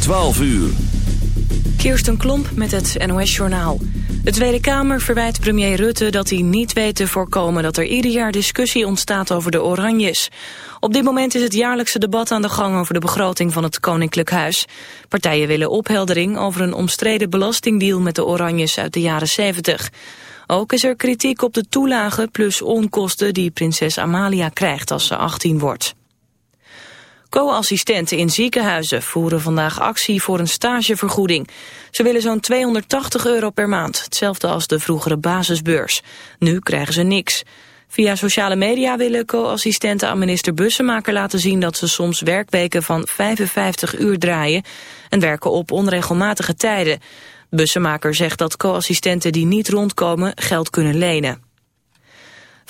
12 uur. Kirsten Klomp met het NOS-journaal. De Tweede Kamer verwijt premier Rutte dat hij niet weet te voorkomen... dat er ieder jaar discussie ontstaat over de Oranjes. Op dit moment is het jaarlijkse debat aan de gang... over de begroting van het Koninklijk Huis. Partijen willen opheldering over een omstreden belastingdeal... met de Oranjes uit de jaren 70. Ook is er kritiek op de toelagen plus onkosten... die prinses Amalia krijgt als ze 18 wordt. Co-assistenten in ziekenhuizen voeren vandaag actie voor een stagevergoeding. Ze willen zo'n 280 euro per maand, hetzelfde als de vroegere basisbeurs. Nu krijgen ze niks. Via sociale media willen co-assistenten aan minister Bussemaker laten zien dat ze soms werkweken van 55 uur draaien en werken op onregelmatige tijden. Bussemaker zegt dat co-assistenten die niet rondkomen geld kunnen lenen.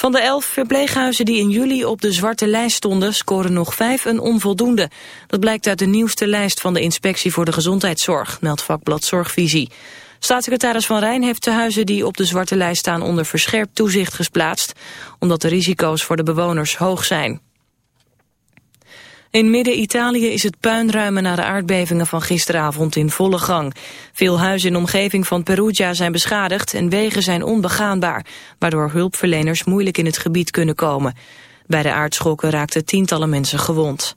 Van de elf verpleeghuizen die in juli op de zwarte lijst stonden... scoren nog vijf een onvoldoende. Dat blijkt uit de nieuwste lijst van de Inspectie voor de Gezondheidszorg... meldt vakblad Zorgvisie. Staatssecretaris Van Rijn heeft de huizen die op de zwarte lijst staan... onder verscherpt toezicht gesplaatst... omdat de risico's voor de bewoners hoog zijn. In Midden-Italië is het puinruimen na de aardbevingen van gisteravond in volle gang. Veel huizen in de omgeving van Perugia zijn beschadigd en wegen zijn onbegaanbaar, waardoor hulpverleners moeilijk in het gebied kunnen komen. Bij de aardschokken raakten tientallen mensen gewond.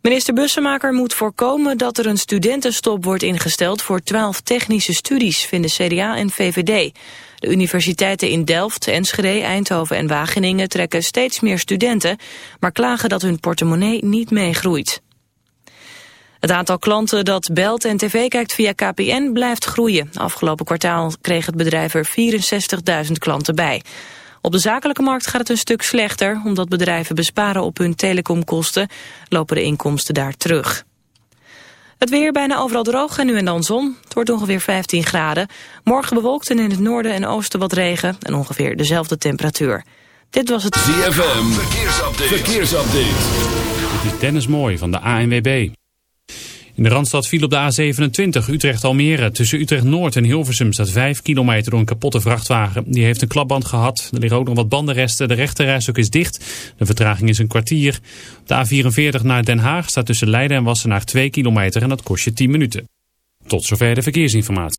Minister Bussemaker moet voorkomen dat er een studentenstop wordt ingesteld voor twaalf technische studies, vinden CDA en VVD. De universiteiten in Delft, Enschede, Eindhoven en Wageningen trekken steeds meer studenten, maar klagen dat hun portemonnee niet meegroeit. Het aantal klanten dat belt en tv kijkt via KPN blijft groeien. Afgelopen kwartaal kreeg het bedrijf er 64.000 klanten bij. Op de zakelijke markt gaat het een stuk slechter. Omdat bedrijven besparen op hun telecomkosten, lopen de inkomsten daar terug. Het weer bijna overal droog en nu en dan zon. Het wordt ongeveer 15 graden. Morgen bewolkt en in het noorden en oosten wat regen. En ongeveer dezelfde temperatuur. Dit was het... ZFM, verkeersupdate. verkeersupdate. Dit is Dennis Mooi van de ANWB. In de Randstad viel op de A27 Utrecht-Almere. Tussen Utrecht-Noord en Hilversum staat 5 kilometer door een kapotte vrachtwagen. Die heeft een klapband gehad. Er liggen ook nog wat bandenresten. De rechterrijstok is dicht. De vertraging is een kwartier. Op de A44 naar Den Haag staat tussen Leiden en Wassenaar 2 kilometer en dat kost je 10 minuten. Tot zover de verkeersinformatie.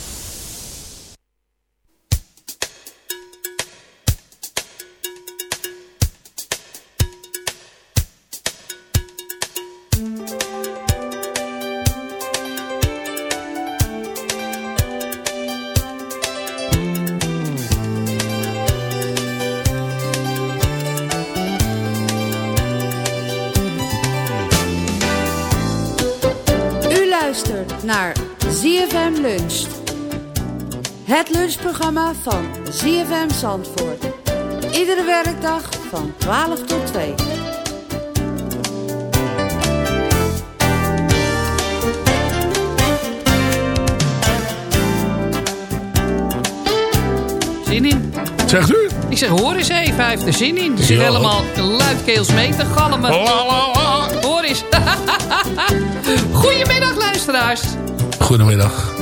Het lunchprogramma van ZFM Zandvoort. Iedere werkdag van 12 tot 2. zin in. Zegt u? Ik zeg, hoor eens even, hij heeft er zin in. Ze zit Ja. helemaal luidkeels mee te galmen. La, la, la. Hoor eens. Goedemiddag, luisteraars. Goedemiddag.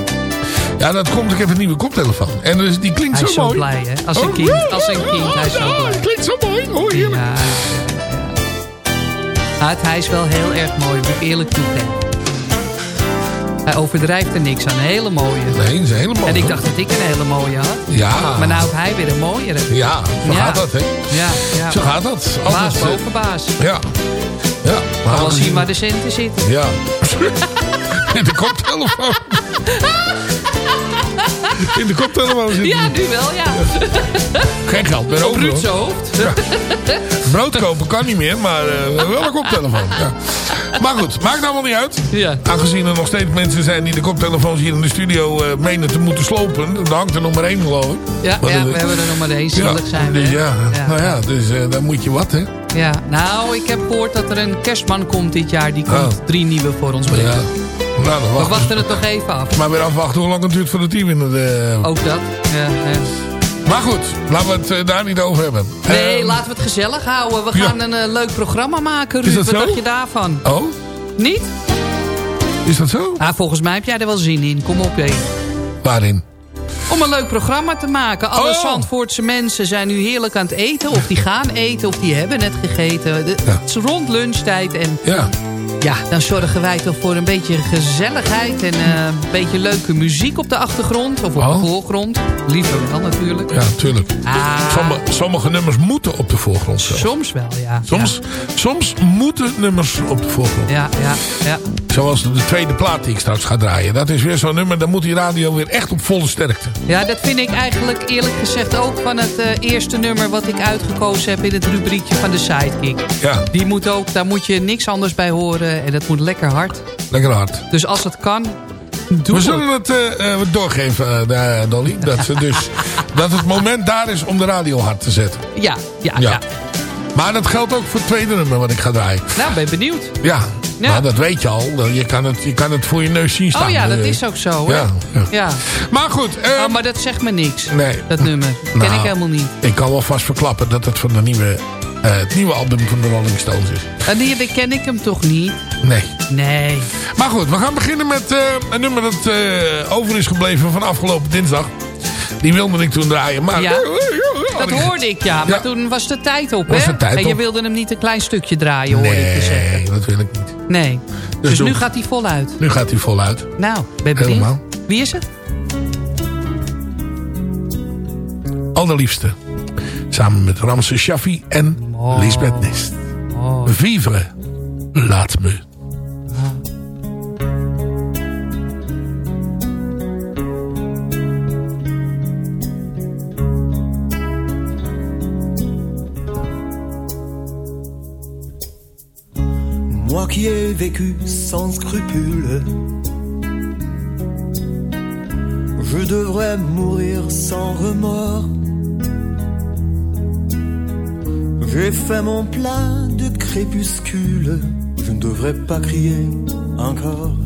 Ja, dat komt. Ik heb een nieuwe koptelefoon. En dus, die klinkt Hij is zo zo mooi. blij, hè? Als een Oh, kind. ja, Als een kind, hij is zo blij. Klinkt zo mooi. Oh, heerlijk. Ja. Maar hij is wel heel erg mooi, moet ik eerlijk toegeven. Hij overdrijft er niks aan. Een hele mooie. Nee, is helemaal En ik dacht dat ik een hele mooie had. Ja. Maar nou heeft hij weer een mooiere. Ja, zo Ja. gaat dat, hè. Ja, ja. Zo gaat dat. Baas Altijd, eh, boven baas. Ja. Ja. Maar- zien waar de centen zitten. Ja. In de koptelefoon. In de koptelefoon zit Ja, nu wel, ja. Geen geld meer over. Zijn hoofd. Brood kopen kan niet meer, maar eh, wel een koptelefoon. Ja. Maar goed, maakt allemaal niet uit. Ja. Aangezien er nog steeds mensen zijn die de koptelefoons hier in de studio eh, menen te moeten slopen. Dan hangt er nog maar één geloof ik. Ja, we hebben er nog maar één. Ja, Zielig zijn we. dus ja, nou ja, dus eh, dan moet je wat, hè. Ja. Nou, ik heb gehoord dat er een kerstman komt dit jaar. Die komt Oh. drie nieuwe voor ons Ja. brengen. Nou, dan We wachten. het nog even af. Maar weer afwachten hoe lang het duurt voor de team in de... Ook dat. Ja, ja. Maar goed, laten we het eh, daar niet over hebben. Nee, Eh, laten we het gezellig houden. We ja. gaan een eh, leuk programma maken, Is Ruud. dat Wat zo? dacht je daarvan? Oh, Niet? is dat zo? Ah, volgens mij heb jij er wel zin in. Kom op, hé. Waarin? Om een leuk programma te maken. Alle Oh. Zandvoortse mensen zijn nu heerlijk aan het eten. Of die gaan eten, of die hebben net gegeten. De- Ja. Het is rond lunchtijd. En Ja, ja, dan zorgen wij toch voor een beetje gezelligheid. En eh, een beetje leuke muziek op de achtergrond. Of op Oh. de voorgrond. Liever wel natuurlijk. ja, tuurlijk. Ah, Sommige, sommige nummers moeten op de voorgrond zelfs. soms wel, ja. Soms, soms moeten nummers op de voorgrond. Ja, ja, ja. Zoals de tweede plaat die ik straks ga draaien. Dat is weer zo'n nummer, dan moet die radio weer echt op volle sterkte. Ja, dat vind ik eigenlijk eerlijk gezegd ook van het eh, eerste nummer wat ik uitgekozen heb in het rubriekje van de Sidekick. Ja, Die moet ook, daar moet je niks anders bij horen en dat moet lekker hard. lekker hard. Dus als het kan, doe We het. zullen het eh, eh, doorgeven, eh, Dolly. Dat, ze dus, dat het moment daar is om de radio hard te zetten. Ja, ja, Ja. ja. Maar dat geldt ook voor het tweede nummer wat ik ga draaien. Nou, ben benieuwd. Ja, Ja. dat weet je al. Je kan het, je kan het voor je neus zien staan. Oh ja, dat Eh, is ook zo? Ja, ja. Ja. Maar goed, eh, Oh, maar dat zegt me niks, nee. dat nummer. Ken Nou, ik helemaal niet. ik kan wel vast verklappen dat het van de nieuwe, eh, het nieuwe album van de Rolling Stones is. En die ken ik hem toch niet? Nee. Nee. Maar goed, we gaan beginnen met eh, een nummer dat eh, over is gebleven van afgelopen dinsdag. Die wilde ik toen draaien, maar... Ja. Dat hoorde ik, ja. Maar Ja. toen was de tijd op, Was hè? de tijd en je wilde hem niet een klein stukje draaien, hoorde ik je zeggen. Nee, dat wil ik niet. Nee. Dus, doe- nu gaat hij voluit. Nu gaat hij voluit. Nou, ben benieuwd. Helemaal. Wie is het? Allerliefste. Samen met Ramse Shaffi en. Lisbeth Nest. Oh. Vivre. Laat me. Moi qui ai vécu sans scrupule, je devrais mourir sans remords. J'ai fait mon plein de crépuscule, je ne devrais pas crier encore.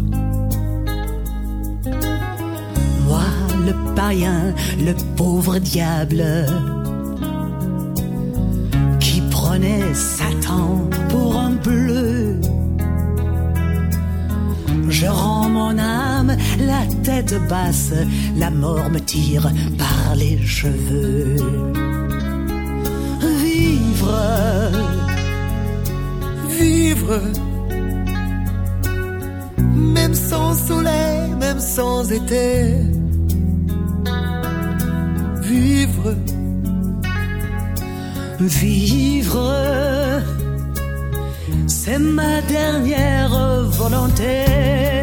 Moi, le païen, le pauvre diable, qui prenait Satan pour un bleu. Je rends mon âme la tête basse, la mort me tire par les cheveux. Vivre, Vivre, même sans soleil, même sans été. Vivre, vivre, c'est ma dernière volonté.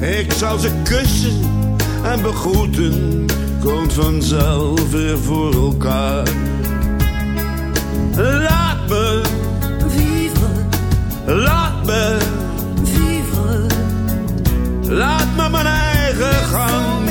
Ik zal ze kussen en begroeten, komt vanzelf weer voor elkaar. Laat me Vivre, Laat me, vivre, laat me mijn eigen gang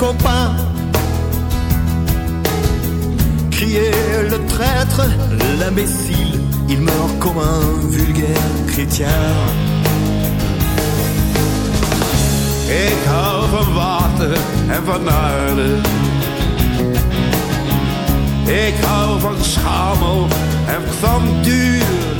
copains crier le traître, l'imbécile. Il meurt comme un vulgaire chrétien. Ik hou van water en van aarde. Ik hou van schamel en van duur.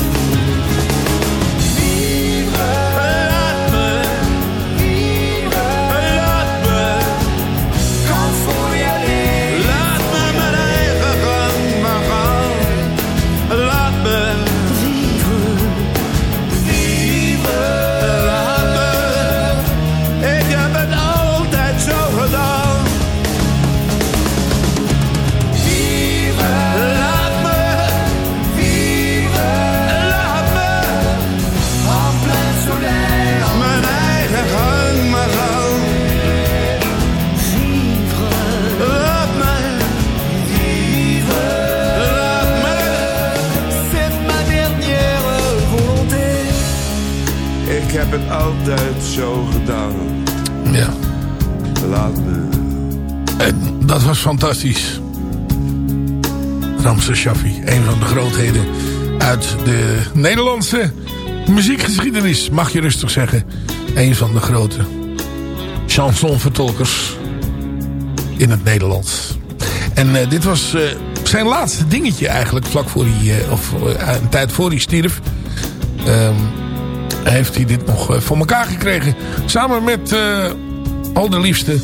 Fantastisch. Ramses Shaffi, een van de grootheden uit de Nederlandse muziekgeschiedenis, mag je rustig zeggen. Een van de grote chansonvertolkers in het Nederlands. En eh, dit was eh, zijn laatste dingetje eigenlijk, vlak voor hij, eh, of een tijd voor hij stierf. Ehm, heeft hij dit nog voor elkaar gekregen. Samen met eh allerliefste eh,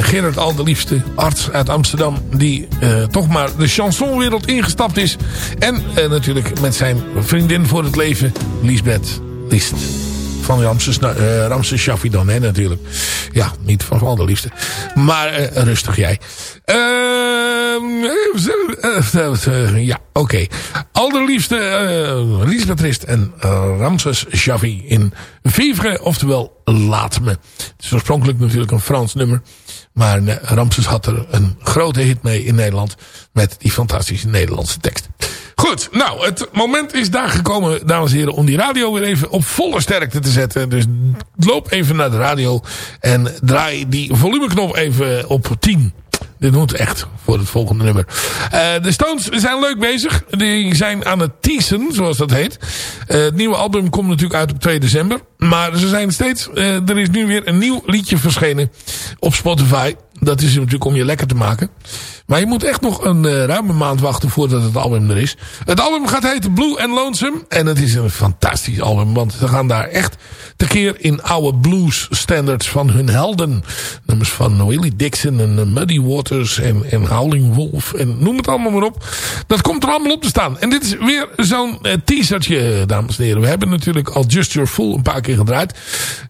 Gerard Alderliefste, arts uit Amsterdam... die eh, toch maar de chansonwereld ingestapt is. En eh, natuurlijk met zijn vriendin voor het leven, Liesbeth List. Van Ramses, uh, Ramses Shaffi dan, hè, natuurlijk. Ja, niet van Alderliefste. Maar eh, rustig jij. Ehm, eh, eh, ja, oké. Alderliefste, eh Liesbeth List en eh, Ramses Shaffi in Vivre, oftewel Laat Me. Het is oorspronkelijk natuurlijk een Frans nummer. Maar eh, Ramses had er een grote hit mee in Nederland. Met die fantastische Nederlandse tekst. Goed, nou, het moment is daar gekomen, dames en heren, om die radio weer even op volle sterkte te zetten. Dus loop even naar de radio en draai die volumeknop even op 10. Dit moet echt voor het volgende nummer. Uh, de Stones zijn leuk bezig. Die zijn aan het teasen, zoals dat heet. Uh, het nieuwe album komt natuurlijk uit op 2 december. Maar ze zijn steeds... Uh, er is nu weer een nieuw liedje verschenen op Spotify. Dat is natuurlijk om je lekker te maken. Maar je moet echt nog een uh, ruime maand wachten voordat het album er is. Het album gaat heten Blue and Lonesome. En het is een fantastisch album. Want ze gaan daar echt tekeer in oude blues standards van hun helden. Nummers van Willie Dixon en uh, Muddy Waters en, en Howling Wolf. En noem het allemaal maar op. Dat komt er allemaal op te staan. En dit is weer zo'n uh, teasertje, dames en heren. We hebben natuurlijk al Just Your Fool een paar keer gedraaid.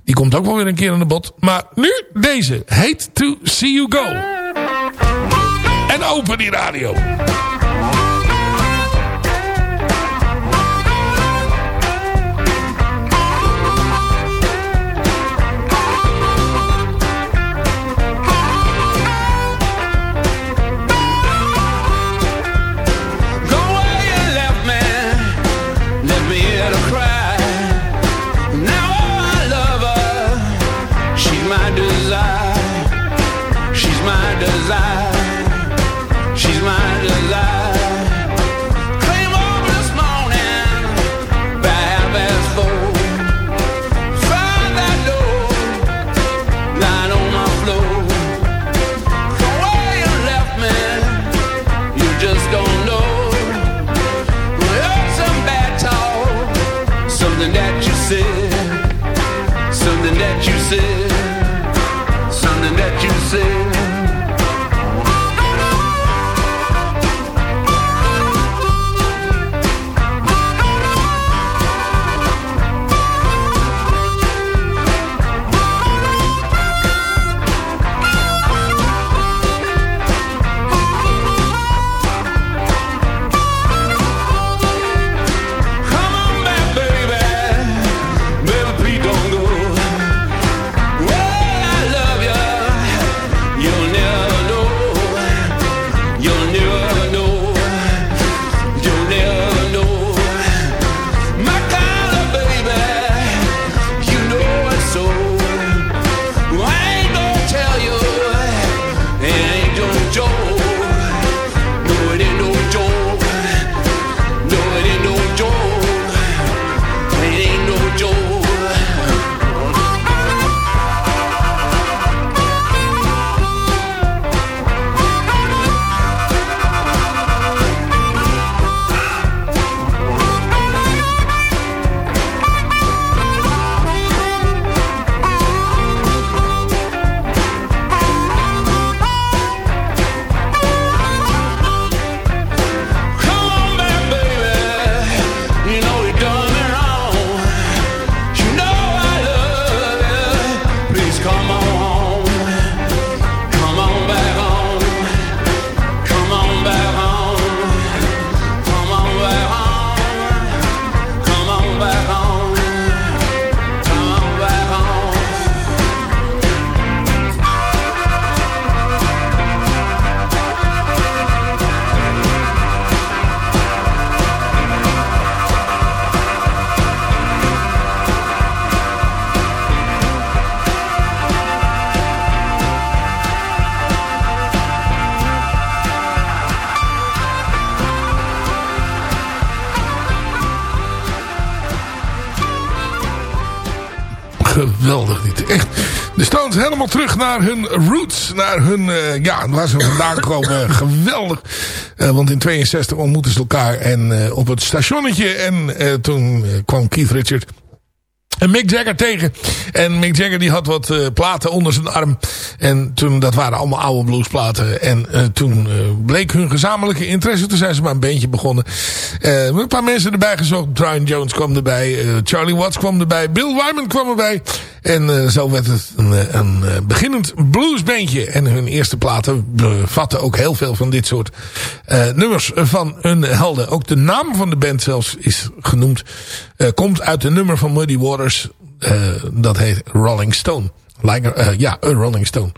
Die komt ook wel weer een keer aan de bod. Maar nu deze. Hate to See You Go. En open geweldig niet. Echt. De Stones helemaal terug naar hun roots. Naar hun, uh, ja, waar ze vandaan komen. geweldig. Uh, want in 62 ontmoetten ze elkaar en, uh, op het stationnetje. En toen kwam Keith Richard en Mick Jagger tegen. En Mick Jagger die had wat uh, platen onder zijn arm. En toen, dat waren allemaal oude bluesplaten. En uh, toen uh, bleek hun gezamenlijke interesse. Toen zijn ze maar een beentje begonnen. een paar mensen erbij gezocht. Brian Jones kwam erbij. Charlie Watts kwam erbij. Bill Wyman kwam erbij. En zo werd het een, een beginnend bluesbeentje. En hun eerste platen bevatten ook heel veel van dit soort nummers van hun helden. Ook de naam van de band zelfs is genoemd. komt uit de nummer van Muddy Waters. Uh, dat heet Rolling Stone. Like, uh, ja, een Rolling Stone.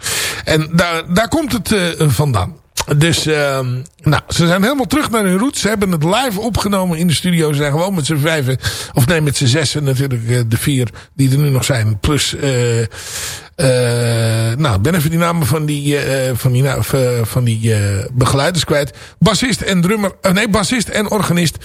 En daar, daar komt het uh, vandaan. Dus, nou, ze zijn helemaal terug naar hun roots. Ze hebben het live opgenomen in de studio. Ze zijn gewoon met z'n vijven, of nee, met z'n zessen natuurlijk, de vier die er nu nog zijn. Plus Uh, nou, ik ben even die namen van die, uh, van die, van die begeleiders kwijt. Bassist en drummer, nee, bassist en organist.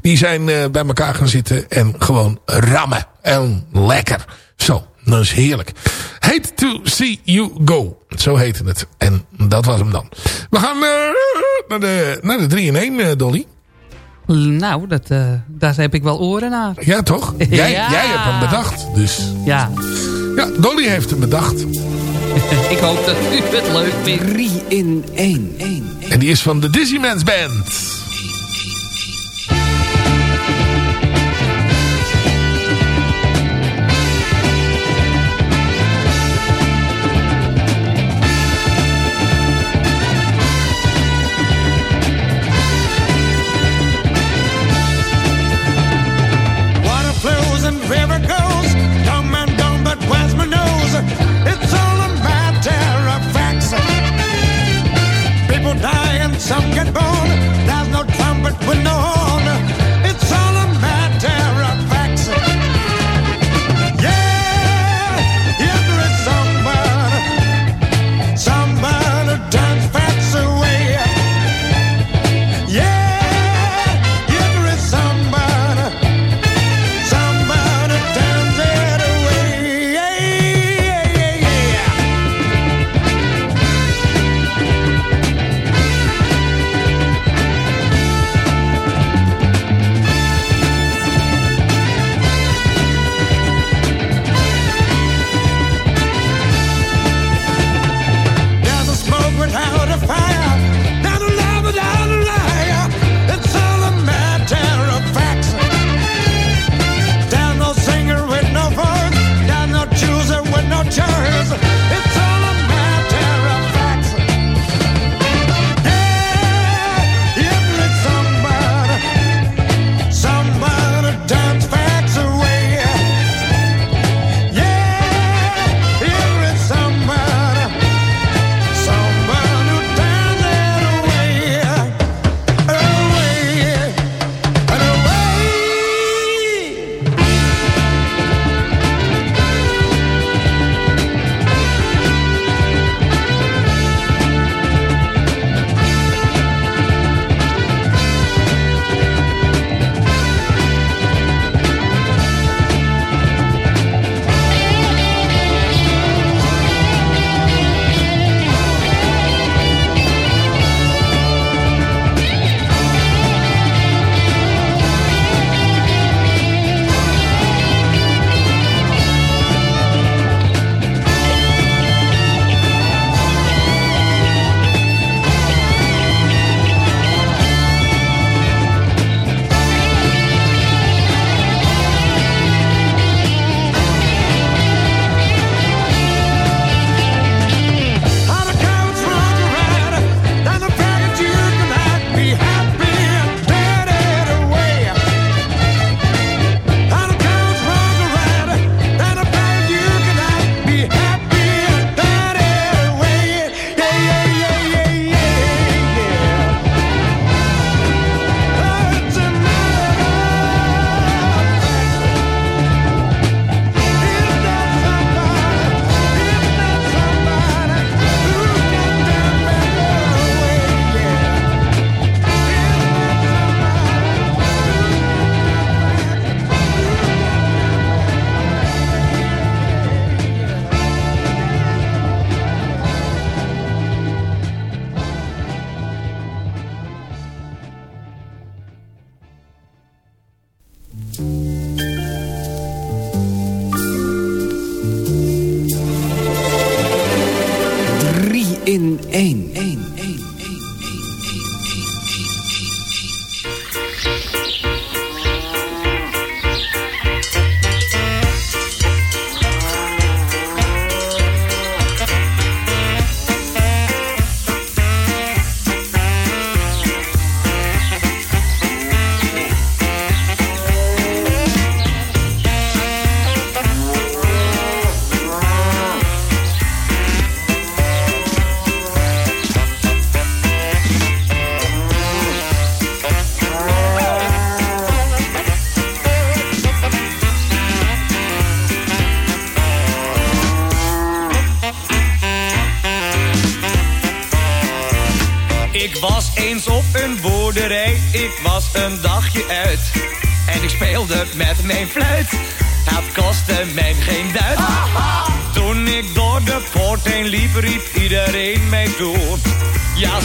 Die zijn bij elkaar gaan zitten en gewoon rammen. En lekker. Zo, dat is heerlijk. Hate to see you go. Zo heette het. En dat was hem dan. We gaan naar, de, naar de 3 in 1, Dolly. Nou, dat, daar heb ik wel oren naar. Ja, toch? Jij, ja. jij hebt hem bedacht. Dus. Ja. Ja, Dolly heeft hem bedacht. ik hoop dat u het leuk vindt. 3 in 1. En die is van de Dizzyman's Band.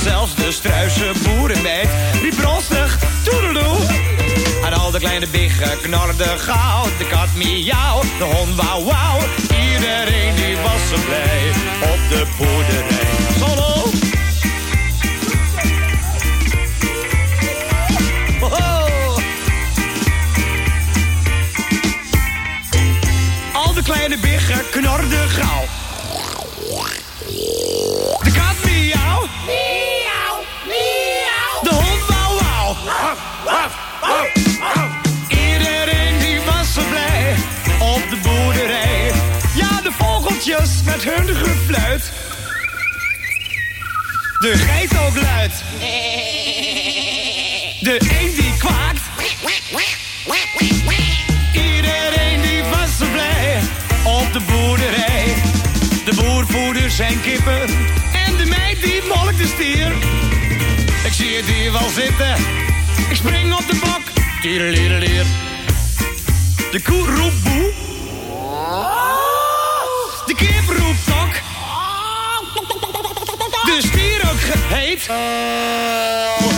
Zelfs de struise boerenmeid riep bronstig toedeloe. Aan al de kleine biggen knarden gaaf. De koe roept boe. De kip roept tok. De stier ook geheet. Eh.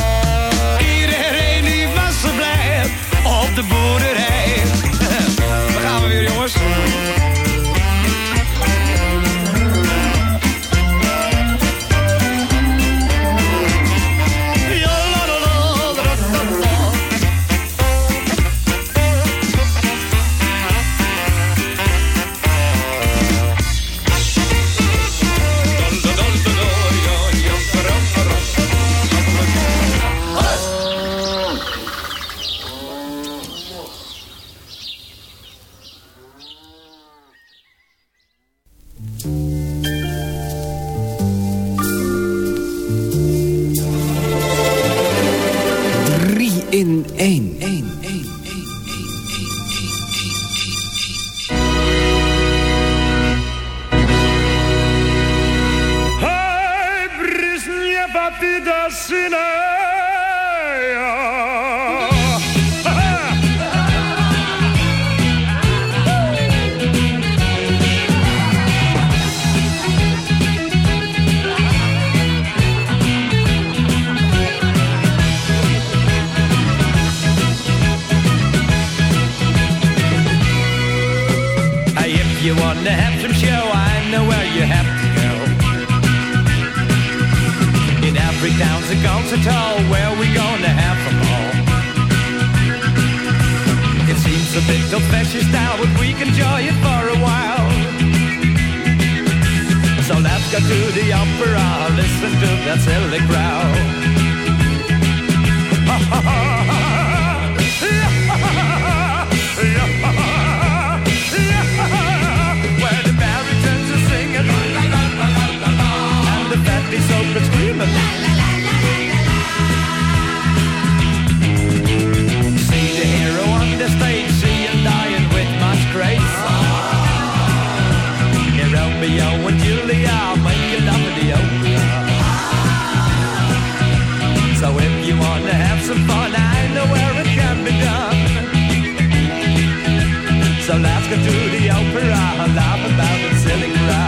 sind du der Zelle grau. Ha, ha, la, la, la, la, la, la, la. See the hero on the stage See him dying with much grace of fun, I know where it can be done. So let's go to the opera, laugh about the silly cry.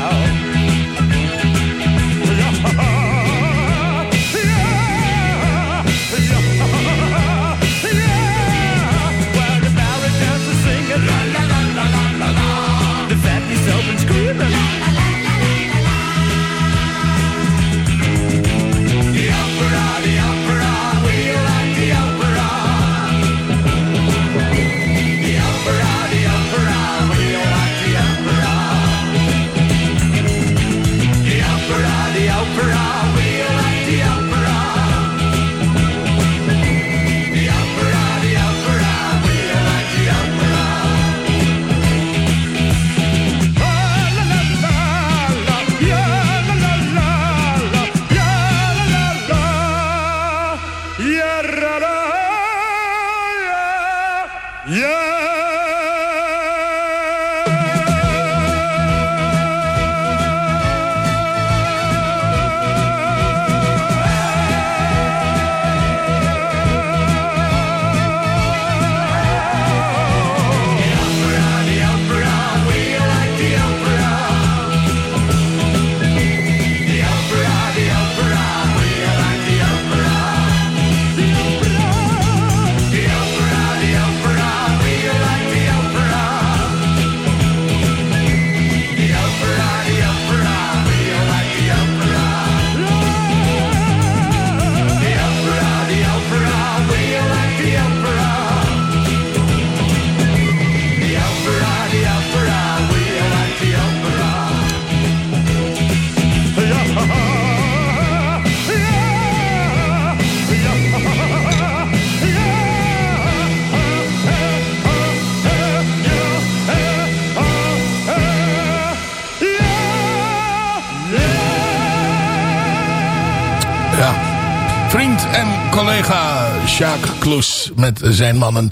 Met zijn mannen.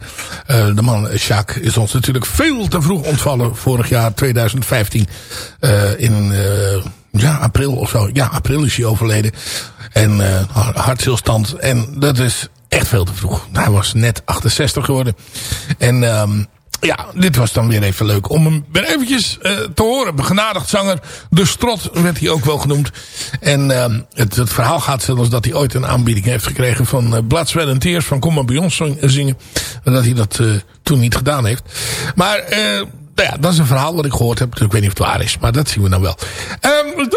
Uh, de man Sjaak is ons natuurlijk veel te vroeg ontvallen. Vorig jaar 2015 uh, in uh, ja, april of zo. Ja, april is hij overleden. En hartstilstand. En dat is echt veel te vroeg. Hij was net 68 geworden. En um, ja, dit was dan weer even leuk om hem weer eventjes uh, te horen. Begenadigd zanger, De Strot werd hij ook wel genoemd. En uh, het, het, verhaal gaat zelfs dat hij ooit een aanbieding heeft gekregen van uh, Blood, Sweat Tears. Van kom maar bij ons zingen. En dat hij dat toen niet gedaan heeft. Maar nou ja, dat is een verhaal wat ik gehoord heb. Dus ik weet niet of het waar is, maar dat zien we dan wel. Um,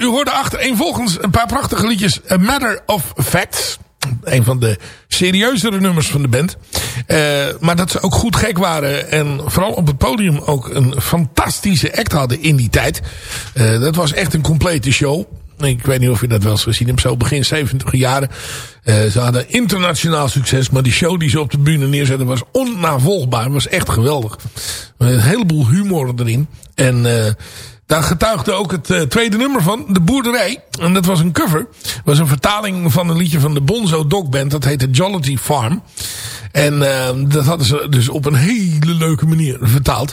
u hoorde achter volgens een paar prachtige liedjes. A Matter of Facts een van de serieuzere nummers van de band. Uh, maar dat ze ook goed gek waren. En vooral op het podium ook een fantastische act hadden in die tijd. Uh, dat was echt een complete show. Ik weet niet of je dat wel eens gezien hebt. Zo begin 70 jaren. Uh, ze hadden internationaal succes. Maar die show die ze op de bühne neerzetten was onnavolgbaar. Was echt geweldig. Een heleboel humor erin. En... Daar getuigde ook het uh, tweede nummer van, De Boerderij. En dat was een cover. Was een vertaling van een liedje van de Bonzo Dog Band. Dat heette Jollity Farm. En uh, dat hadden ze dus op een hele leuke manier vertaald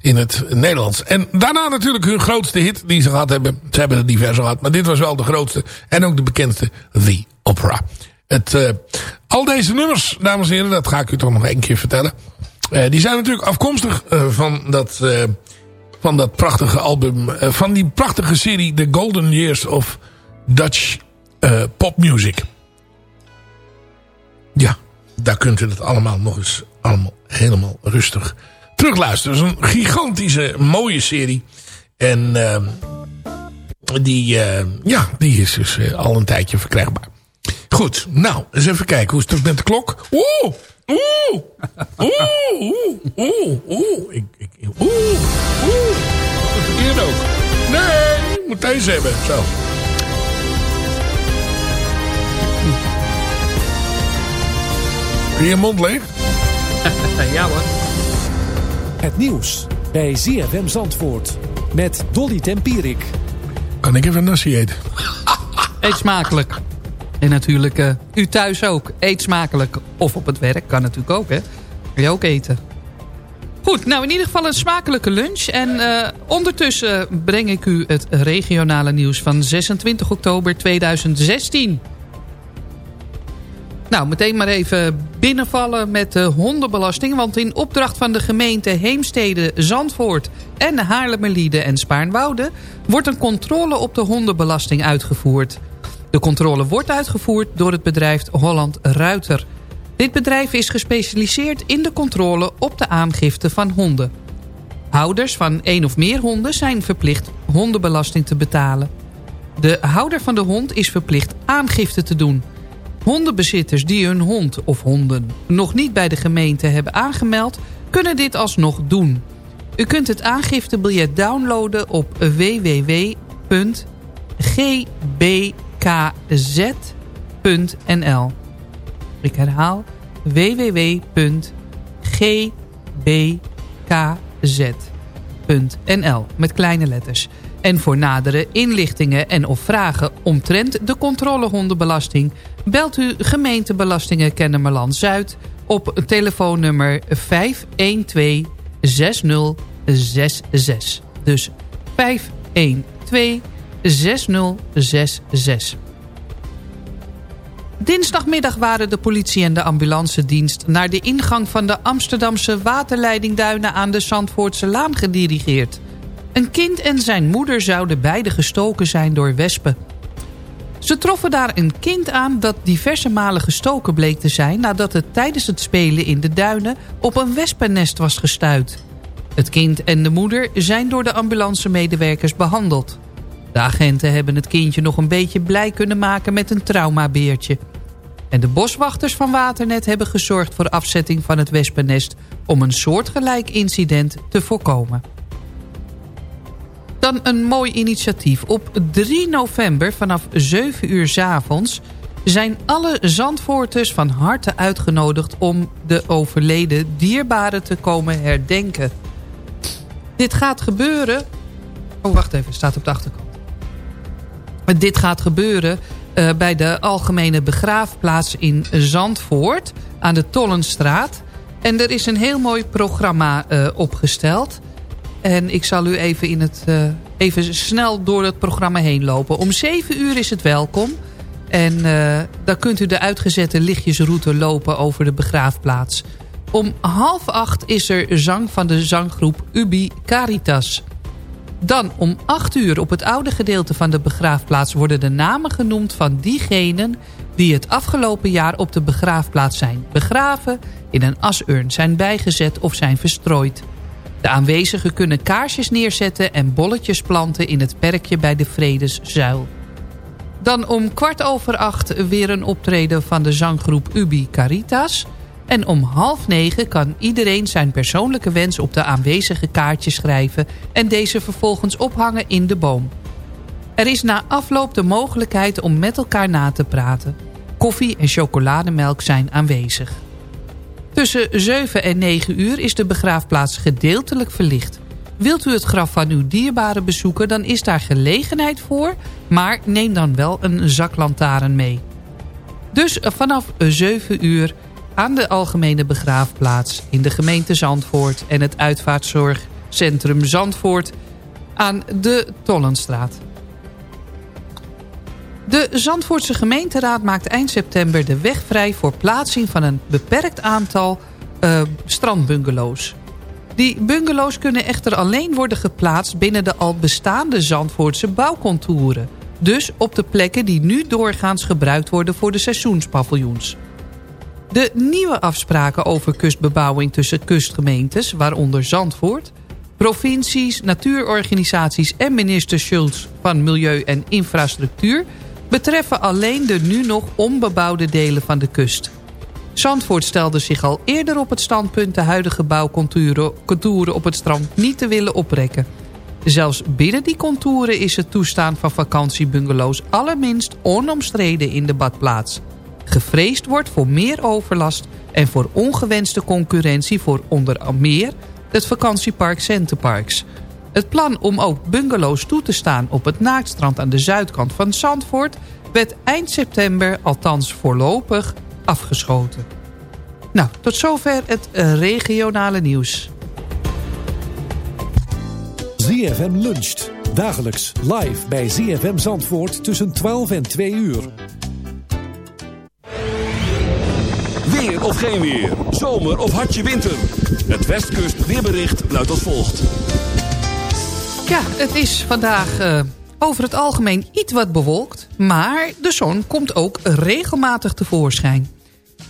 in het Nederlands. En daarna natuurlijk hun grootste hit die ze gehad hebben. Ze hebben er diverse gehad, maar dit was wel de grootste. En ook de bekendste, The Opera. Het, uh, al deze nummers, dames en heren, dat ga ik u toch nog één keer vertellen. die zijn natuurlijk afkomstig van dat van dat prachtige album, uh, van die prachtige serie The Golden Years of Dutch uh, Pop Music. Ja, daar kunt u het allemaal nog eens allemaal helemaal rustig terugluisteren. Het is een gigantische mooie serie. En uh, die, uh, ja, die is dus al een tijdje verkrijgbaar. Goed, nou, eens even kijken. Hoe is het met de klok? Oeh! Oeh! Oeh! Oeh! Oeh! Oeh! Ik, ik, oeh! Oeh! Hier ook. Nee! Ik moet deze hebben. Zo. Je je mond leeg? ja hoor. Het nieuws bij ZFM Zandvoort. Met Dolly Tempierik. Kan ik even een nasi eten? Eet smakelijk. En natuurlijk uh, u thuis ook. Eet smakelijk. Of op het werk. Kan natuurlijk ook, hè. Kun je ook eten. Goed, nou in ieder geval een smakelijke lunch. En uh, ondertussen breng ik u het regionale nieuws van 26 oktober 2016. Nou, meteen maar even binnenvallen met de hondenbelasting. Want in opdracht van de gemeente Heemstede, Zandvoort en Haarlemmerlieden en Spaarnwoude... wordt een controle op de hondenbelasting uitgevoerd. De controle wordt uitgevoerd door het bedrijf Holland Ruiter. Dit bedrijf is gespecialiseerd in de controle op de aangifte van honden. Houders van één of meer honden zijn verplicht hondenbelasting te betalen. De houder van de hond is verplicht aangifte te doen. Hondenbezitters die hun hond of honden nog niet bij de gemeente hebben aangemeld... kunnen dit alsnog doen. U kunt het aangiftebiljet downloaden op www.gb www.gbkz.nl. Ik herhaal www.gbkz.nl met kleine letters. En voor nadere inlichtingen en of vragen omtrent de controlehondenbelasting... belt u gemeentebelastingen Kennemerland Zuid op telefoonnummer 512 6066. Dus 512 6066. Dinsdagmiddag waren de politie en de ambulancedienst... naar de ingang van de Amsterdamse waterleidingduinen aan de Zandvoortse Laan gedirigeerd. Een kind en zijn moeder zouden beide gestoken zijn door wespen. Ze troffen daar een kind aan dat diverse malen gestoken bleek te zijn... nadat het tijdens het spelen in de duinen op een wespennest was gestuit. Het kind en de moeder zijn door de ambulancemedewerkers behandeld. De agenten hebben het kindje nog een beetje blij kunnen maken met een traumabeertje. En de boswachters van Waternet hebben gezorgd voor afzetting van het wespennest... om een soortgelijk incident te voorkomen. Dan een mooi initiatief. Op 3 november vanaf 7 uur s avonds zijn alle Zandvoorters van harte uitgenodigd... om de overleden dierbaren te komen herdenken. Dit gaat gebeuren... Oh, wacht even, staat op de achterkant. Dit gaat gebeuren uh, bij de Algemene Begraafplaats in Zandvoort... aan de Tollenstraat. En er is een heel mooi programma uh, opgesteld. En ik zal u even, in het, uh, even snel door het programma heen lopen. Om 7 uur is het welkom. En dan kunt u de uitgezette lichtjesroute lopen over de begraafplaats. Om half acht is er zang van de zanggroep Ubi Caritas... Dan om 8 uur op het oude gedeelte van de begraafplaats... worden de namen genoemd van diegenen die het afgelopen jaar op de begraafplaats zijn begraven... in een asurn zijn bijgezet of zijn verstrooid. De aanwezigen kunnen kaarsjes neerzetten en bolletjes planten... in het perkje bij de Vredeszuil. Dan om kwart over acht weer een optreden van de zanggroep Ubi Caritas... En om half negen kan iedereen zijn persoonlijke wens op de aanwezige kaartje schrijven... en deze vervolgens ophangen in de boom. Er is na afloop de mogelijkheid om met elkaar na te praten. Koffie en chocolademelk zijn aanwezig. Tussen 7 en 9 uur is de begraafplaats gedeeltelijk verlicht. Wilt u het graf van uw dierbare bezoeken, dan is daar gelegenheid voor... maar neem dan wel een zaklantaarn mee. Dus vanaf 7 uur aan de Algemene Begraafplaats in de gemeente Zandvoort... en het uitvaartzorgcentrum Zandvoort aan de Tollenstraat. De Zandvoortse gemeenteraad maakt eind september de weg vrij... voor plaatsing van een beperkt aantal uh, strandbungalows. Die bungalows kunnen echter alleen worden geplaatst... binnen de al bestaande Zandvoortse bouwcontouren. Dus op de plekken die nu doorgaans gebruikt worden voor de seizoenspaviljoens. De nieuwe afspraken over kustbebouwing tussen kustgemeentes, waaronder Zandvoort... provincies, natuurorganisaties en minister Schultz van Milieu en Infrastructuur... betreffen alleen de nu nog onbebouwde delen van de kust. Zandvoort stelde zich al eerder op het standpunt... de huidige bouwcontouren op het strand niet te willen oprekken. Zelfs binnen die contouren is het toestaan van vakantiebungalows... allerminst onomstreden in de badplaats gevreesd wordt voor meer overlast en voor ongewenste concurrentie voor onder meer het vakantiepark Centerparks. Het plan om ook bungalows toe te staan op het naaktstrand aan de zuidkant van Zandvoort werd eind september, althans voorlopig, afgeschoten. Nou, tot zover het regionale nieuws. ZFM luncht. Dagelijks live bij ZFM Zandvoort tussen 12 en 2 uur. Weer of geen weer. Zomer of hartje winter. Het Westkust weerbericht luidt als volgt. Ja, het is vandaag uh, over het algemeen iets wat bewolkt. Maar de zon komt ook regelmatig tevoorschijn.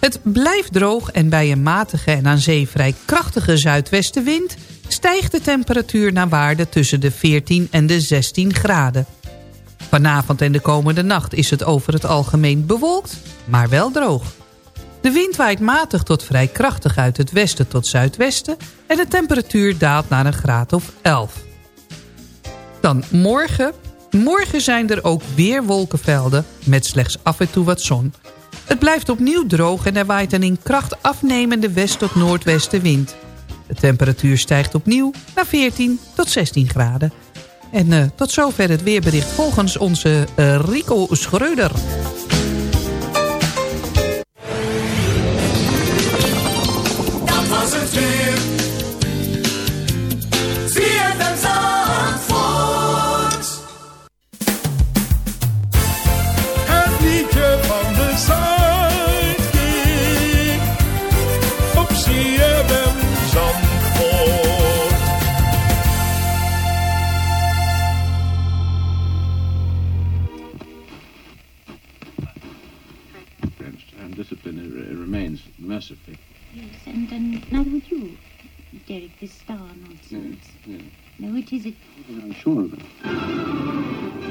Het blijft droog en bij een matige en aan zee vrij krachtige zuidwestenwind... stijgt de temperatuur naar waarde tussen de 14 en de 16 graden. Vanavond en de komende nacht is het over het algemeen bewolkt, maar wel droog. De wind waait matig tot vrij krachtig uit het westen tot zuidwesten... en de temperatuur daalt naar een graad of 11. Dan morgen. Morgen zijn er ook weer wolkenvelden met slechts af en toe wat zon. Het blijft opnieuw droog en er waait een in kracht afnemende west- tot noordwestenwind. De temperatuur stijgt opnieuw naar 14 tot 16 graden. En uh, tot zover het weerbericht volgens onze uh, Rico Schreuder. Philosophy. Yes, and, and now would you, Derek, this star nonsense. Yes, yes. Now, what is it? I'm sure of it.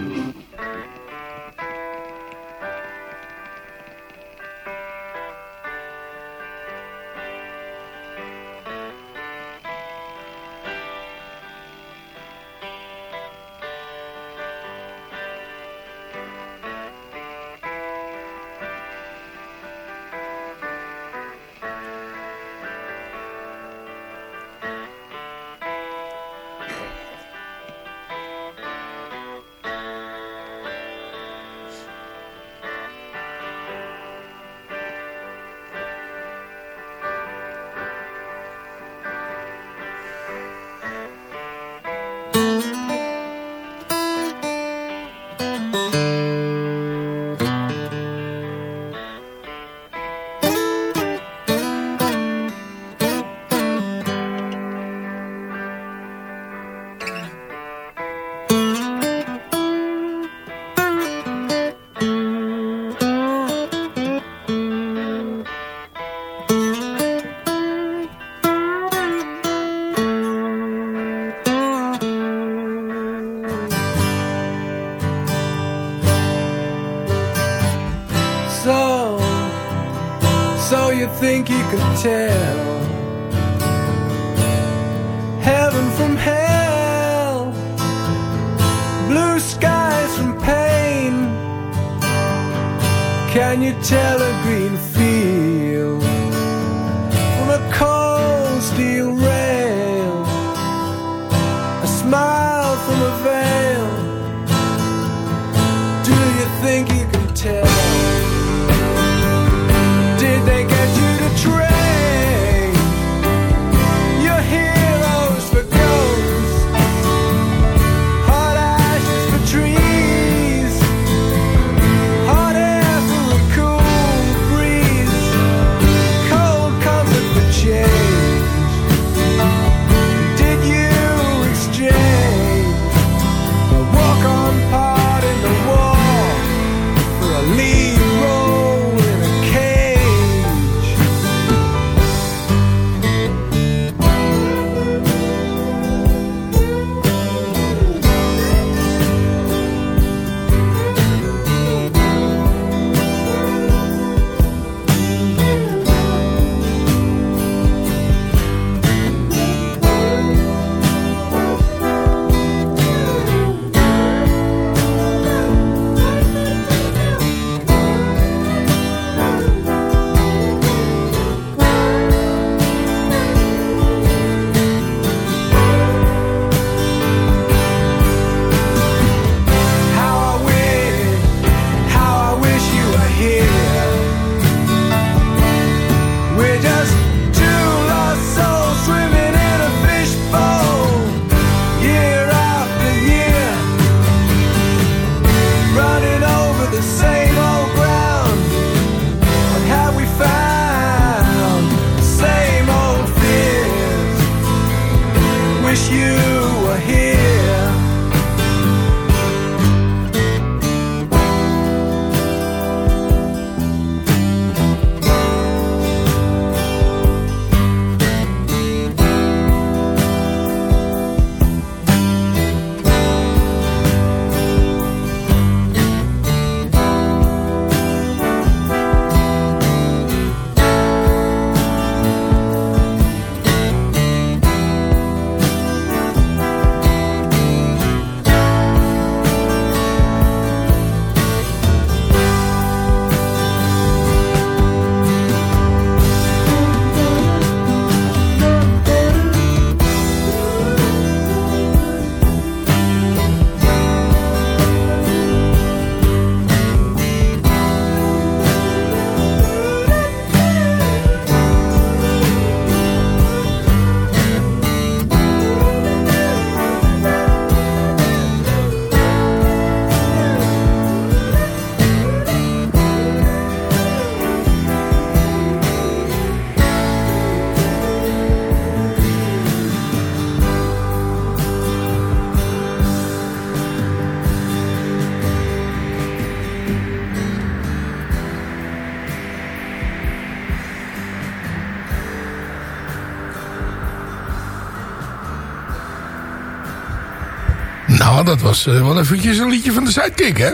Nou, dat was eh, wel eventjes een liedje van de Sidekick, hè?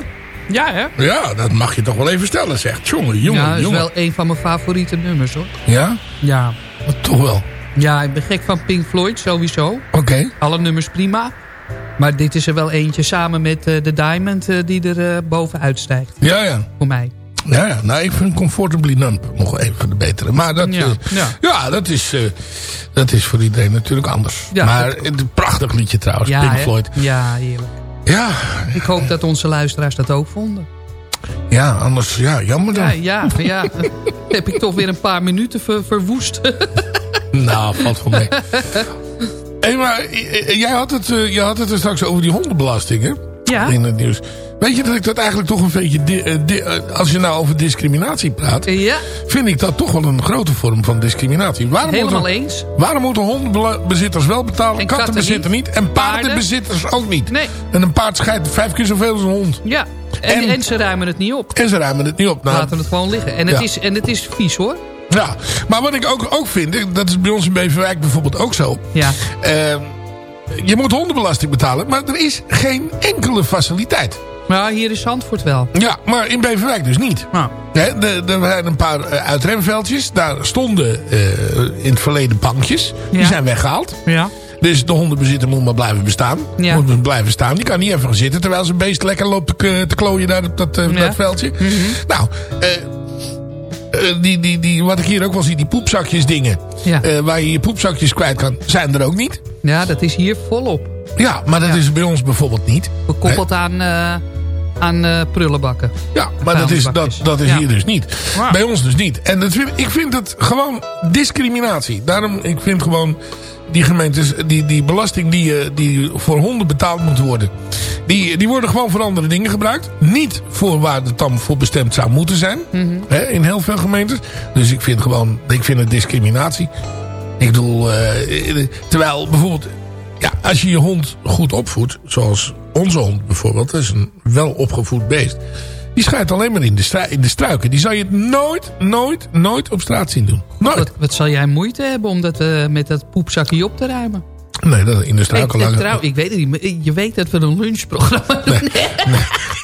Ja, hè? Ja, dat mag je toch wel even stellen, zegt. Jongen, jongen, ja, dat is jongen. wel een van mijn favoriete nummers, hoor. Ja? Ja. Maar toch wel. Ja, ik ben gek van Pink Floyd, sowieso. Oké. Alle nummers prima. Maar dit is er wel eentje samen met eh, de Diamond eh, die er bovenuit stijgt. Ja, ja. Voor mij. Ja, ja. Nou, ik vind Comfortably Numb nog even de betere. Maar dat, Ja, eh, ja. ja, dat, is, eh, dat is voor iedereen natuurlijk anders. Ja, maar dat- een prachtig liedje trouwens, Pink? Floyd. Ja, heerlijk. Ja, Ik hoop dat onze luisteraars dat ook vonden. ja, anders, ja, jammer dan. Ja, ja, ja. heb ik toch weer een paar minuten ver- verwoest. Nou, valt wel mee. Hé, maar eh, jij had, het, je had het er straks over die hondenbelasting, hè? Ja. In het nieuws. Weet je dat ik dat eigenlijk toch een beetje... di- eh, di- eh, als je nou over discriminatie praat... Ja. vind ik dat toch wel een grote vorm van discriminatie. Waarom Helemaal moeten, eens. Waarom moeten hondenbezitters wel betalen, En kattenbezitters katten niet. en paardenbezitters ook niet? Nee. En een paard scheidt vijf keer zoveel als een hond. Ja. En, En- en, ze ruimen het niet op. En ze ruimen het niet op. Nou, Laten het gewoon liggen. En het, Ja. is, en het is vies hoor. Ja, maar wat ik ook, ook vind, dat is bij ons in Beverwijk bijvoorbeeld ook zo. Ja. Eh, je moet hondenbelasting betalen, maar er is geen enkele faciliteit. Maar hier in Zandvoort wel. Ja, maar in Beverwijk dus niet. De- er waren een paar eh, uitremveldjes. Daar stonden eh, in het verleden bankjes. Die Ja. zijn weggehaald. Ja. Dus de hondenbezitter moet maar blijven bestaan. Ja. Moet maar blijven staan. Die kan niet even gaan zitten terwijl zijn beest lekker loopt te, klooien daar op dat, eh, Ja. dat veldje. Nou, eh, eh, die, die, die, wat ik hier ook wel zie, die poepzakjes dingen. Ja. waar je je poepzakjes kwijt kan, zijn er ook niet. Ja, dat is hier volop. Ja, maar dat is bij ons bijvoorbeeld niet. Gekoppeld aan, eh, aan eh, prullenbakken. Ja, maar dat is, dat, dat is Ja. hier dus niet. Bij ons dus niet. En dat vind, ik vind het gewoon discriminatie. Daarom, ik vind gewoon die gemeentes, die, die belasting die, eh, die voor honden betaald moet worden. Die, die worden gewoon voor andere dingen gebruikt. Niet voor waar het dan voor bestemd zou moeten zijn. Mhm. Hè, in heel veel gemeentes. Dus ik vind gewoon, ik vind het discriminatie. Ik bedoel, eh, terwijl bijvoorbeeld, ja, als je je hond goed opvoedt, zoals onze hond bijvoorbeeld, dat is een wel opgevoed beest. Die schijnt alleen maar in de, in de struiken. Die zal je het nooit, nooit, nooit op straat zien doen. Nooit. Wat, wat zal jij moeite hebben om dat eh, met dat poepzakje op te ruimen? Nee, dat in de Ik, struiken ik, trouw, ik weet het niet, maar je weet dat we een lunchprogramma doen.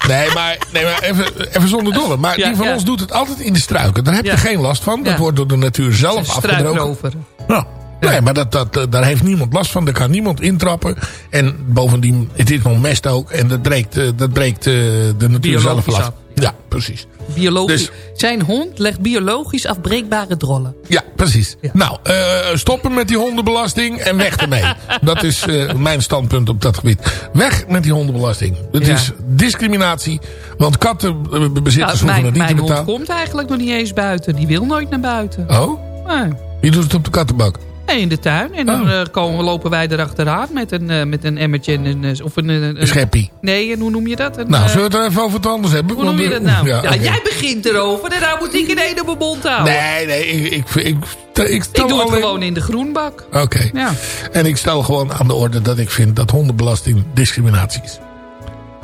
Nee, maar, nee, maar even, even zonder dolle. Maar Ja, die van ja. ons doet het altijd in de struiken. Daar heb je Ja. geen last van. Dat wordt door de natuur zelf afgedroogd. Nou, Nee, maar dat, dat, daar heeft niemand last van. Daar kan niemand intrappen. En bovendien, het is nog mest ook. En dat breekt, eh, dat breekt eh, de natuur zelf af. af. Ja, precies. Biologisch. Dus- Zijn hond legt biologisch afbreekbare drollen. Ja, precies. Nou, eh, stoppen met die hondenbelasting en weg ermee. dat is mijn standpunt op dat gebied. Weg met die hondenbelasting. Het Ja. is discriminatie. Want kattenbezitters Nou, hoeven het niet te mijn hond betalen. komt eigenlijk nog niet eens buiten. Die wil nooit naar buiten. Oh? Nee. Je doet het op de kattenbak. Nee, in de tuin. En dan Oh. eh, komen, lopen wij erachteraan met een, eh, met een emmertje en een... eh, Of een, een, Een scheppie. Nee, en hoe noem je dat? Een, Nou, zullen we het er even over het anders hebben? hoe noem je dat nou? Ja, jij begint erover en nou moet ik in één op mijn mond houden. Nee, nee, ik, ik, ik, ik, doe het alleen- gewoon in de groenbak. Oké. Ja. En ik stel gewoon aan de orde dat ik vind dat hondenbelasting discriminatie is.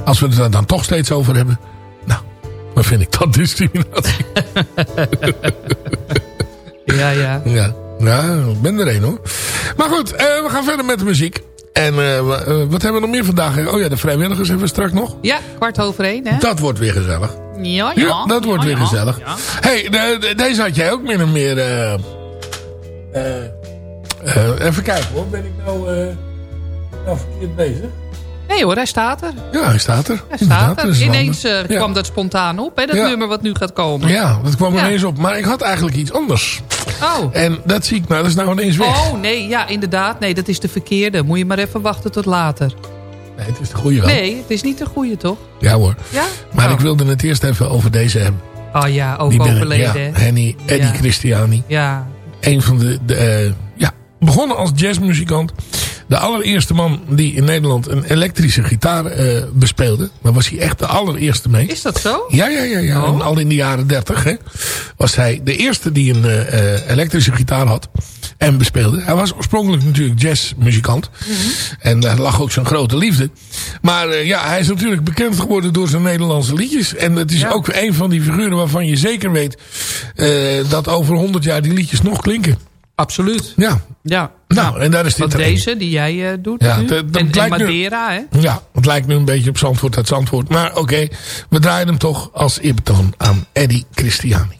Als we het er dan toch steeds over hebben. Nou, dan vind ik dat discriminatie. Ja, ja. ja. Ja, ik ben er een hoor. Maar goed, eh, we gaan verder met de muziek. En eh, eh, wat hebben we nog meer vandaag? Oh ja, de vrijwilligers hebben we straks nog. Ja, kwart over één, hè? Dat wordt weer gezellig. Ja, ja. Ja, dat wordt Ja, weer gezellig. Hey, de- de- deze had jij ook min of meer... even kijken hoor, ben ik nou, nou verkeerd bezig? Nee hoor, hij staat er. Ja, hij staat er. Hij staat er. Ineens eh, Ja. kwam dat spontaan op, hè? Dat Ja. nummer wat nu gaat komen. Ja, dat kwam ineens op. Maar ik had eigenlijk iets anders. Oh. En dat zie ik nou, dat is nou ineens weg. Oh, nee, ja, inderdaad. Nee, dat is de verkeerde. Moet je maar even wachten tot later. Nee, het is de goede wel. Nee, het is niet de goede, toch? Ja hoor. Ja? Maar Oh. ik wilde het eerst even over deze hebben. Oh ja, ook Die ik- overleden, ja? Henny, Eddie. Christiani. Ja. Een van de, de eh, ja, begonnen als jazzmuzikant. De allereerste man die in Nederland een elektrische gitaar eh, bespeelde. Maar was hij echt de allereerste mee. Is dat zo? Ja, ja, ja. ja. Oh. En al in de jaren dertig hè, was hij de eerste die een eh, elektrische gitaar had. En bespeelde. Hij was oorspronkelijk natuurlijk jazzmuzikant. En daar lag ook zijn grote liefde. Maar eh, ja, hij is natuurlijk bekend geworden door zijn Nederlandse liedjes. En het is Ja. ook een van die figuren waarvan je zeker weet... dat over honderd jaar die liedjes nog klinken. Absoluut. Ja. Ja. Nou, en daar is dit deze, die jij eh, doet Ja, nu. dat- dat en, en Madeira, hè? Ja, het lijkt nu een beetje op Zandvoort uit Zandvoort. Maar oké, we draaien hem toch als eerbetoon aan Eddie Christiani.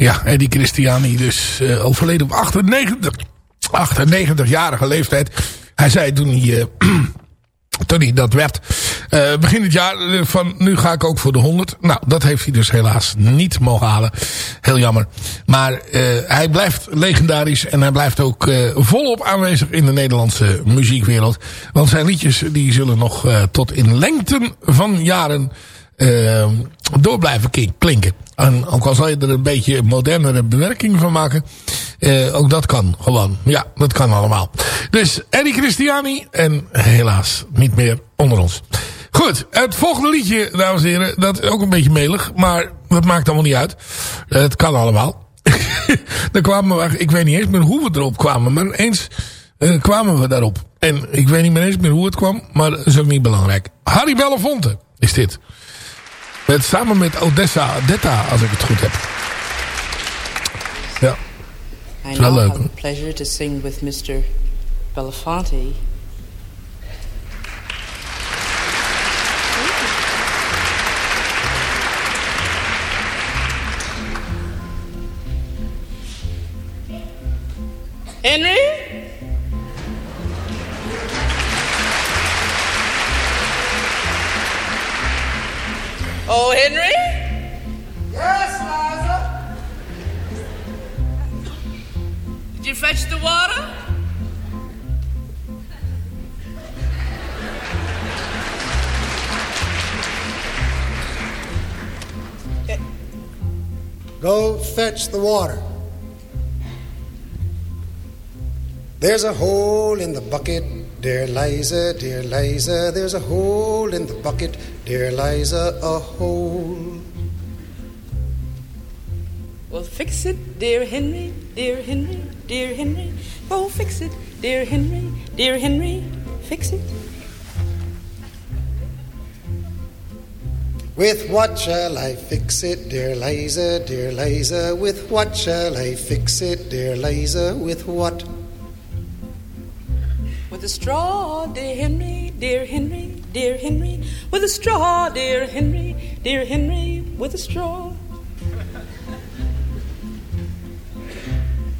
Ja, Eddie Christiani dus uh, overleden op 98, 98-jarige leeftijd. Hij zei toen hij, uh, toen hij dat werd, uh, begin het jaar van nu ga ik ook voor de 100. Nou, dat heeft hij dus helaas niet mogen halen. Heel jammer. Maar hij blijft legendarisch en hij blijft ook volop aanwezig in de Nederlandse muziekwereld. Want zijn liedjes die zullen nog tot in lengten van jaren door blijven klinken. En ook al zal je er een beetje modernere bewerking van maken. Eh, ook dat kan gewoon. Ja, dat kan allemaal. Dus Eddie Christiani. En helaas niet meer onder ons. Goed, het volgende liedje, dames en heren. Dat is ook een beetje melig. Maar dat maakt allemaal niet uit. Het kan allemaal. Dan kwamen we, ik weet niet eens meer hoe we erop kwamen. Maar eens uh, kwamen we daarop. En ik weet niet meer eens meer hoe het kwam. Maar dat is ook niet belangrijk. Harry Belafonte is dit. Met, samen met Odessa Detta, als ik het goed heb. Ja. I now leuk. have the pleasure to sing with Mr. Belafonte. Water. There's a hole in the bucket, dear Liza, dear Liza. There's a hole in the bucket, dear Liza, a hole. Well, fix it, dear Henry, dear Henry, dear Henry. Oh, fix it, dear Henry, dear Henry, fix it. With what shall I fix it, dear Liza, dear Liza? With what shall I fix it, dear Liza? With what? With a straw, dear Henry, dear Henry, dear Henry. With a straw, dear Henry, dear Henry, with a straw.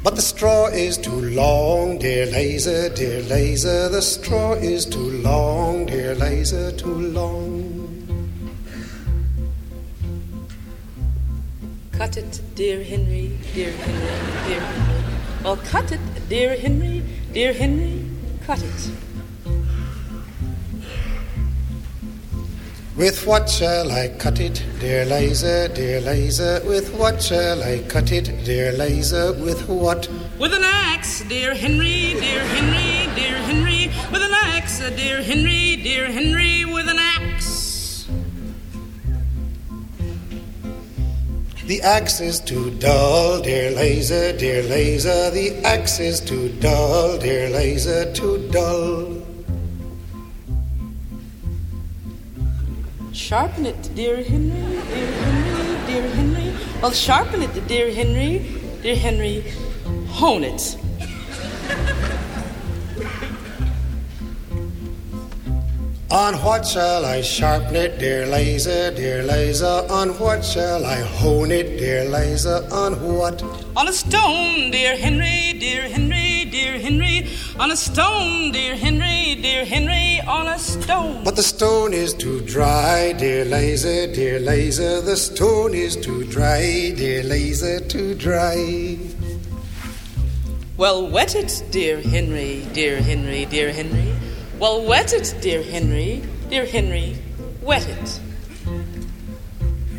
But the straw is too long, dear Liza, dear Liza. The straw is too long, dear Liza, too long. Cut it, dear Henry, dear Henry, dear Henry. Well, cut it, dear Henry, dear Henry, cut it. With what shall I cut it, dear Liza, dear Liza? With what shall I cut it, dear Liza? With what? With an axe, dear Henry, dear Henry, dear Henry. With an axe, axe, dear Henry, dear Henry, with an axe. The axe is too dull, dear laser, dear laser. The axe is too dull, dear laser, too dull. Sharpen it, dear Henry, dear Henry, dear Henry. Well, sharpen it, dear Henry, dear Henry. Hone it. On what shall I sharpen it, dear laser, dear laser? On what shall I hone it, dear laser? On what? On a stone, dear Henry, dear Henry, dear Henry. On a stone, dear Henry, dear Henry, on a stone. But the stone is too dry, dear laser, dear laser. The stone is too dry, dear laser, too dry. Well, wet it, dear Henry, dear Henry, dear Henry. Well, wet it, dear Henry, dear Henry, wet it.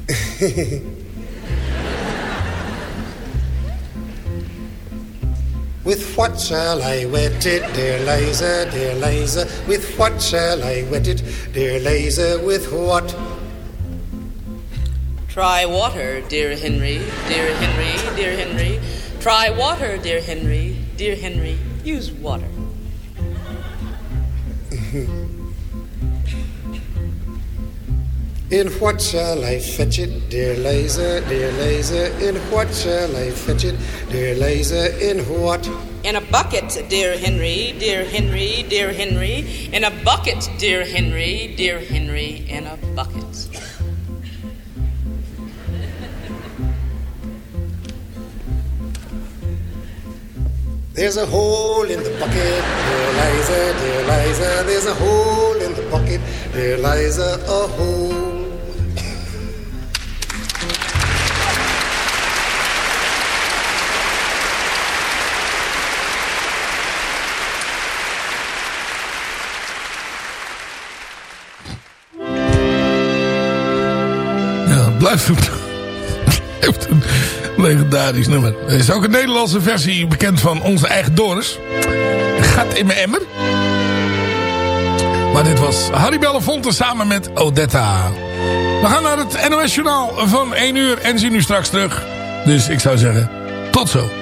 With what shall I wet it, dear laser, dear laser? With what shall I wet it, dear laser? With what? Try water, dear Henry, dear Henry, dear Henry. Try water, dear Henry, dear Henry. Use water. Mm-hmm. In what shall I fetch it, dear laser, dear laser? In what shall I fetch it, dear laser? In what? In a bucket, dear Henry, dear Henry, dear Henry. In a bucket, dear Henry, dear Henry, in a bucket. There's a hole in the bucket, dear Liza, dear Liza. There's a hole in the bucket, dear Liza, a hole. Ja, blijft een legendarisch nummer. Er is ook een Nederlandse versie bekend van onze eigen Doris. Gaat in mijn emmer. Maar dit was Harry Belafonte samen met Odetta. We gaan naar het NOS Journaal van 1 uur en zien u straks terug. Dus ik zou zeggen, tot zo.